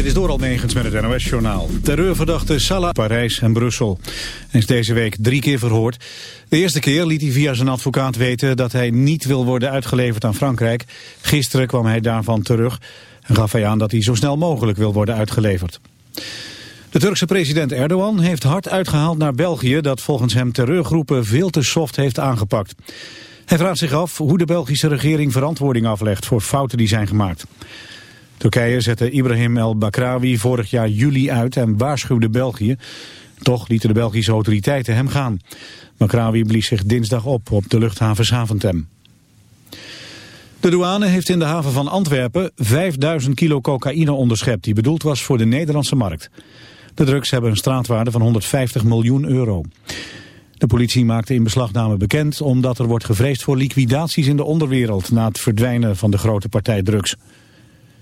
Dit is door Almegens met het NOS-journaal. Terreurverdachte Salah, Parijs en Brussel. Hij is deze week drie keer verhoord. De eerste keer liet hij via zijn advocaat weten dat hij niet wil worden uitgeleverd aan Frankrijk. Gisteren kwam hij daarvan terug en gaf hij aan dat hij zo snel mogelijk wil worden uitgeleverd. De Turkse president Erdogan heeft hard uitgehaald naar België... dat volgens hem terreurgroepen veel te soft heeft aangepakt. Hij vraagt zich af hoe de Belgische regering verantwoording aflegt... voor fouten die zijn gemaakt. Turkije zette Ibrahim el-Bakrawi vorig jaar juli uit en waarschuwde België. Toch lieten de Belgische autoriteiten hem gaan. Bakrawi blies zich dinsdag op op de luchthaven Zaventem. De douane heeft in de haven van Antwerpen 5000 kilo cocaïne onderschept... die bedoeld was voor de Nederlandse markt. De drugs hebben een straatwaarde van 150 miljoen euro. De politie maakte in beslagname bekend omdat er wordt gevreesd voor liquidaties in de onderwereld... na het verdwijnen van de grote partij drugs.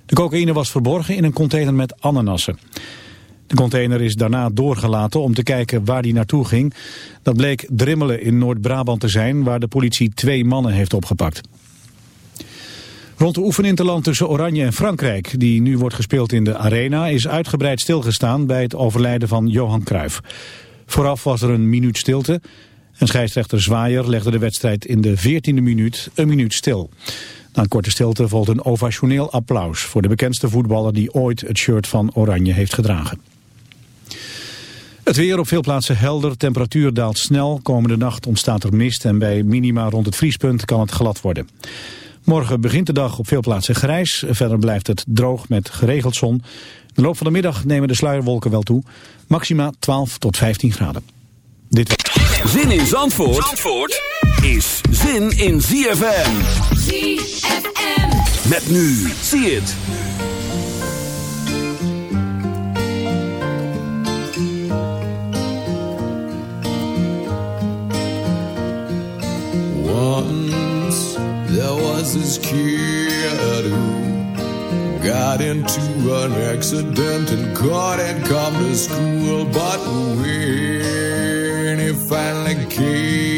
De cocaïne was verborgen in een container met ananassen. De container is daarna doorgelaten om te kijken waar die naartoe ging. Dat bleek Drimmelen in Noord-Brabant te zijn, waar de politie twee mannen heeft opgepakt. Rond de oefeninterland tussen Oranje en Frankrijk, die nu wordt gespeeld in de Arena, is uitgebreid stilgestaan bij het overlijden van Johan Cruijff. Vooraf was er een minuut stilte en scheidsrechter Zwaaier legde de wedstrijd in de 14e minuut een minuut stil. Een korte stilte volgt een ovationeel applaus voor de bekendste voetballer die ooit het shirt van Oranje heeft gedragen. Het weer op veel plaatsen helder, temperatuur daalt snel. Komende nacht ontstaat er mist en bij minima rond het vriespunt kan het glad worden. Morgen begint de dag op veel plaatsen grijs. Verder blijft het droog met geregeld zon. De loop van de middag nemen de sluierwolken wel toe. Maxima 12 tot 15 graden. Dit... Zin in Zandvoort, Zandvoort is zin in ZFM. ZFM. Met nu. Zie het. Once there was this kid who got into an accident and couldn't come to school, but when he finally came back,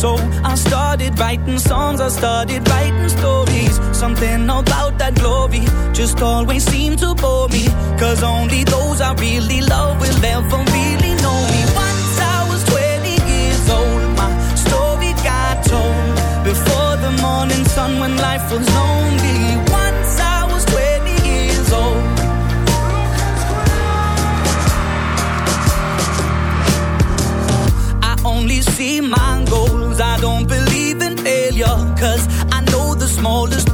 So I started writing songs, I started writing stories. Something about that glory just always seemed to bore me. Cause only those I really love will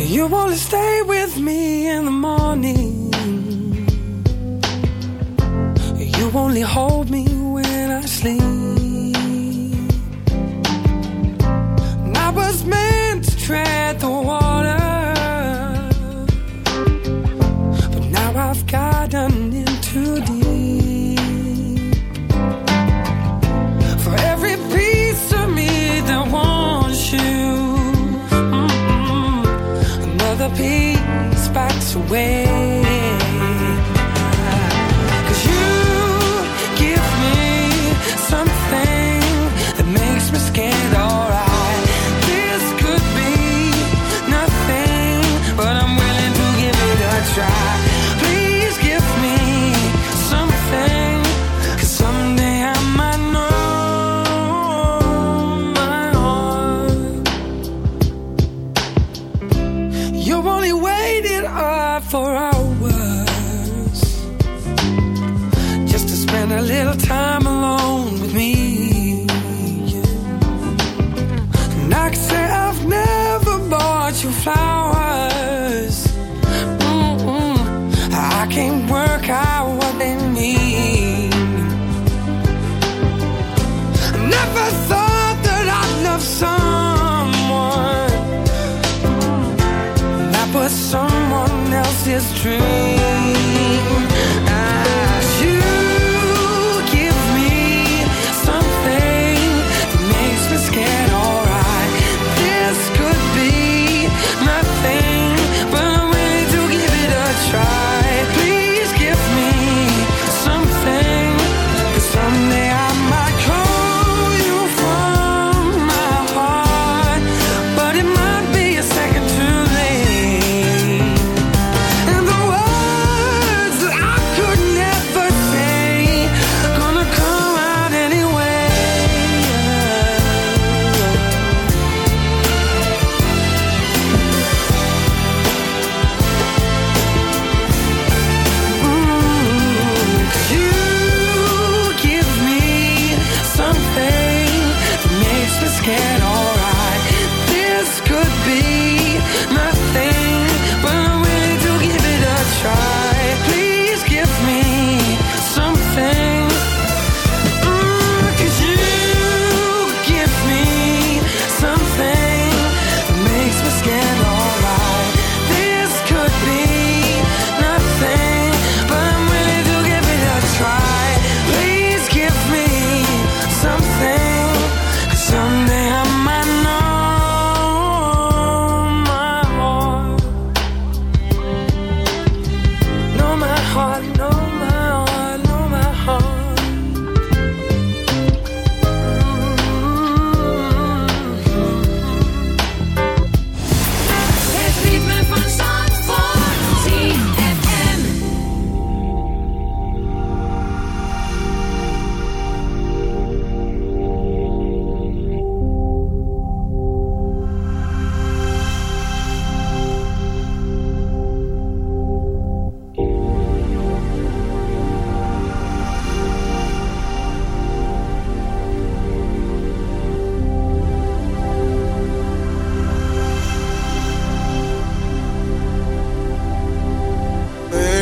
You only stay with me in the morning. You only hold me when I sleep. And I was meant to tread the water Way.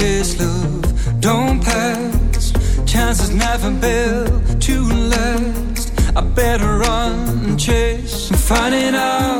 precious love don't pass. Chances never built to last. I better run and chase I'm finding out.